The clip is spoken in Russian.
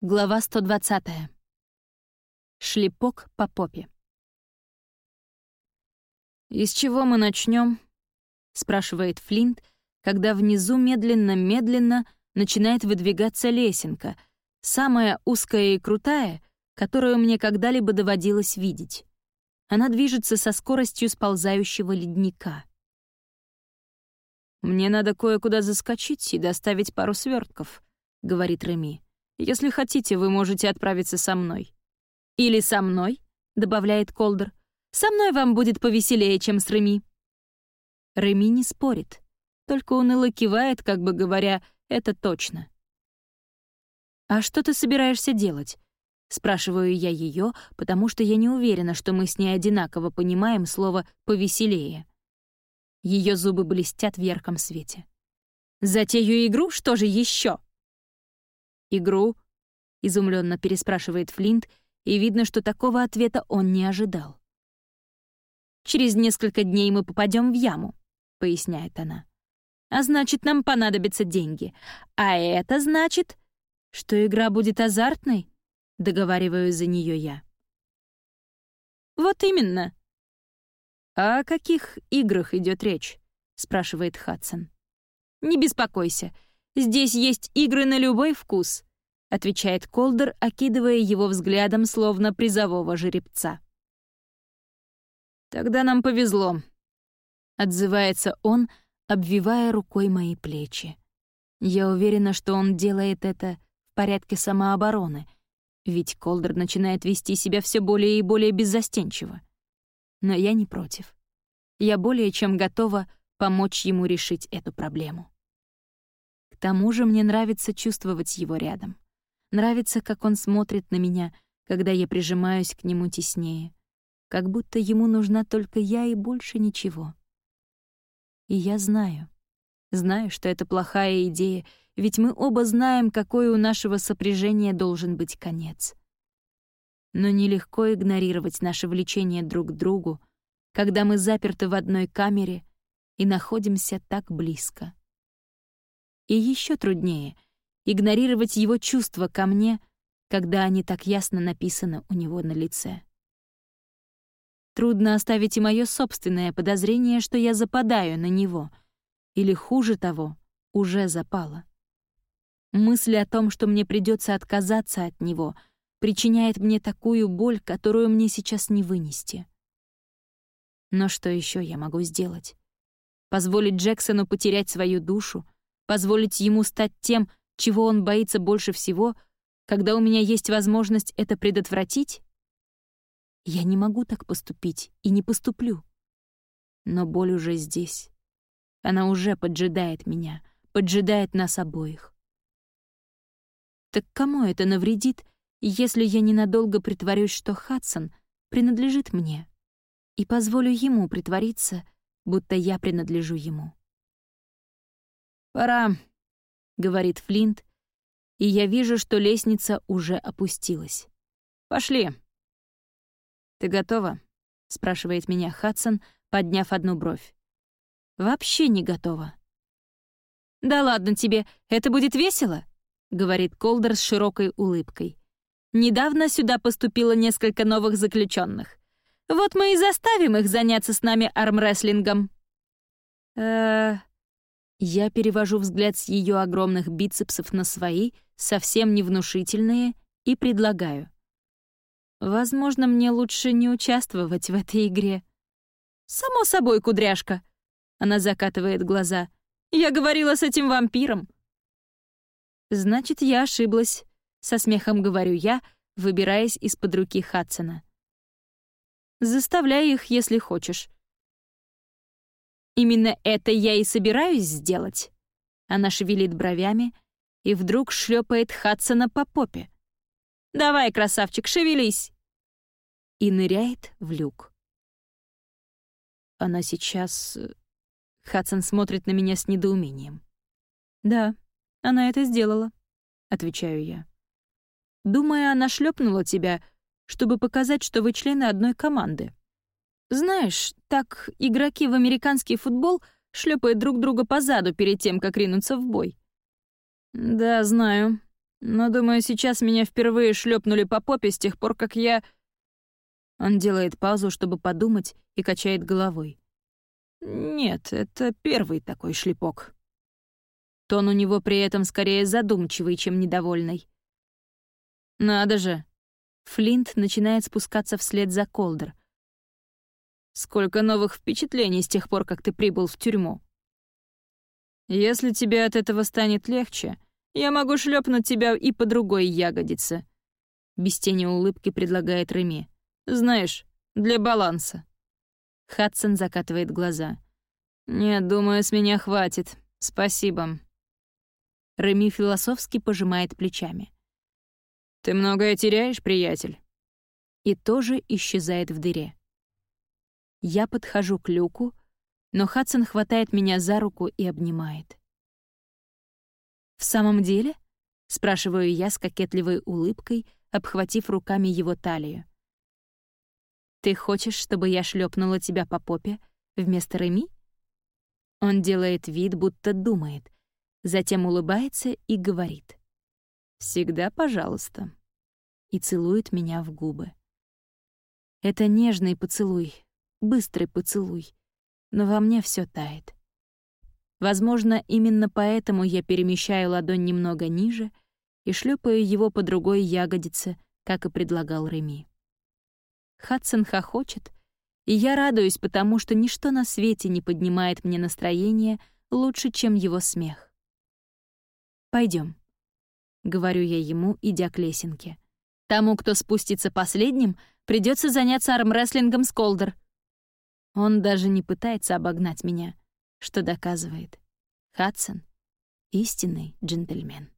Глава 120. Шлепок по попе. «Из чего мы начнем? спрашивает Флинт, когда внизу медленно-медленно начинает выдвигаться лесенка, самая узкая и крутая, которую мне когда-либо доводилось видеть. Она движется со скоростью сползающего ледника. «Мне надо кое-куда заскочить и доставить пару свертков, говорит Реми. Если хотите, вы можете отправиться со мной». «Или со мной», — добавляет Колдер. «Со мной вам будет повеселее, чем с Реми». Реми не спорит, только уныло кивает, как бы говоря, «это точно». «А что ты собираешься делать?» Спрашиваю я ее, потому что я не уверена, что мы с ней одинаково понимаем слово «повеселее». Ее зубы блестят в ярком свете. «Затею игру? Что же еще? «Игру?» — изумленно переспрашивает Флинт, и видно, что такого ответа он не ожидал. «Через несколько дней мы попадем в яму», — поясняет она. «А значит, нам понадобятся деньги. А это значит, что игра будет азартной?» — договариваю за нее я. «Вот именно». «А о каких играх идет речь?» — спрашивает Хадсон. «Не беспокойся, Здесь есть игры на любой вкус», — отвечает Колдер, окидывая его взглядом, словно призового жеребца. «Тогда нам повезло», — отзывается он, обвивая рукой мои плечи. Я уверена, что он делает это в порядке самообороны, ведь Колдер начинает вести себя все более и более беззастенчиво. Но я не против. Я более чем готова помочь ему решить эту проблему. Тому же мне нравится чувствовать его рядом. Нравится, как он смотрит на меня, когда я прижимаюсь к нему теснее. Как будто ему нужна только я и больше ничего. И я знаю. Знаю, что это плохая идея, ведь мы оба знаем, какой у нашего сопряжения должен быть конец. Но нелегко игнорировать наше влечение друг к другу, когда мы заперты в одной камере и находимся так близко. И еще труднее — игнорировать его чувства ко мне, когда они так ясно написаны у него на лице. Трудно оставить и мое собственное подозрение, что я западаю на него, или, хуже того, уже запала. Мысль о том, что мне придется отказаться от него, причиняет мне такую боль, которую мне сейчас не вынести. Но что еще я могу сделать? Позволить Джексону потерять свою душу — Позволить ему стать тем, чего он боится больше всего, когда у меня есть возможность это предотвратить? Я не могу так поступить и не поступлю. Но боль уже здесь. Она уже поджидает меня, поджидает нас обоих. Так кому это навредит, если я ненадолго притворюсь, что Хадсон принадлежит мне, и позволю ему притвориться, будто я принадлежу ему? «Пора», — говорит Флинт, и я вижу, что лестница уже опустилась. «Пошли». «Ты готова?» — спрашивает меня Хадсон, подняв одну бровь. «Вообще не готова». «Да ладно тебе, это будет весело», — говорит Колдер с широкой улыбкой. «Недавно сюда поступило несколько новых заключенных. Вот мы и заставим их заняться с нами армрестлингом». «Э-э...» Я перевожу взгляд с ее огромных бицепсов на свои, совсем невнушительные, и предлагаю. Возможно, мне лучше не участвовать в этой игре. «Само собой, кудряшка!» Она закатывает глаза. «Я говорила с этим вампиром!» «Значит, я ошиблась», — со смехом говорю я, выбираясь из-под руки Хадсона. «Заставляй их, если хочешь. Именно это я и собираюсь сделать. Она шевелит бровями и вдруг шлепает Хадсона по попе. «Давай, красавчик, шевелись!» И ныряет в люк. Она сейчас... Э, Хадсон смотрит на меня с недоумением. «Да, она это сделала», — отвечаю я. «Думаю, она шлепнула тебя, чтобы показать, что вы члены одной команды. Знаешь, так игроки в американский футбол шлепают друг друга по заду перед тем, как ринуться в бой. Да, знаю. Но, думаю, сейчас меня впервые шлепнули по попе с тех пор, как я...» Он делает паузу, чтобы подумать, и качает головой. «Нет, это первый такой шлепок». Тон у него при этом скорее задумчивый, чем недовольный. «Надо же!» Флинт начинает спускаться вслед за Колдер. «Сколько новых впечатлений с тех пор, как ты прибыл в тюрьму!» «Если тебе от этого станет легче, я могу шлепнуть тебя и по другой ягодице», без тени улыбки предлагает Реми. «Знаешь, для баланса». Хадсон закатывает глаза. «Нет, думаю, с меня хватит. Спасибо». Реми философски пожимает плечами. «Ты многое теряешь, приятель?» И тоже исчезает в дыре. Я подхожу к люку, но Хадсон хватает меня за руку и обнимает. «В самом деле?» — спрашиваю я с кокетливой улыбкой, обхватив руками его талию. «Ты хочешь, чтобы я шлепнула тебя по попе вместо Реми?» Он делает вид, будто думает, затем улыбается и говорит. «Всегда пожалуйста». И целует меня в губы. Это нежный поцелуй, быстрый поцелуй, но во мне все тает. Возможно, именно поэтому я перемещаю ладонь немного ниже и шлепаю его по другой ягодице, как и предлагал Реми. Хадсон хохочет, и я радуюсь, потому что ничто на свете не поднимает мне настроение лучше, чем его смех. Пойдем, говорю я ему, идя к лесенке. «Тому, кто спустится последним, придется заняться армрестлингом с Колдер». Он даже не пытается обогнать меня, что доказывает. Хадсон — истинный джентльмен.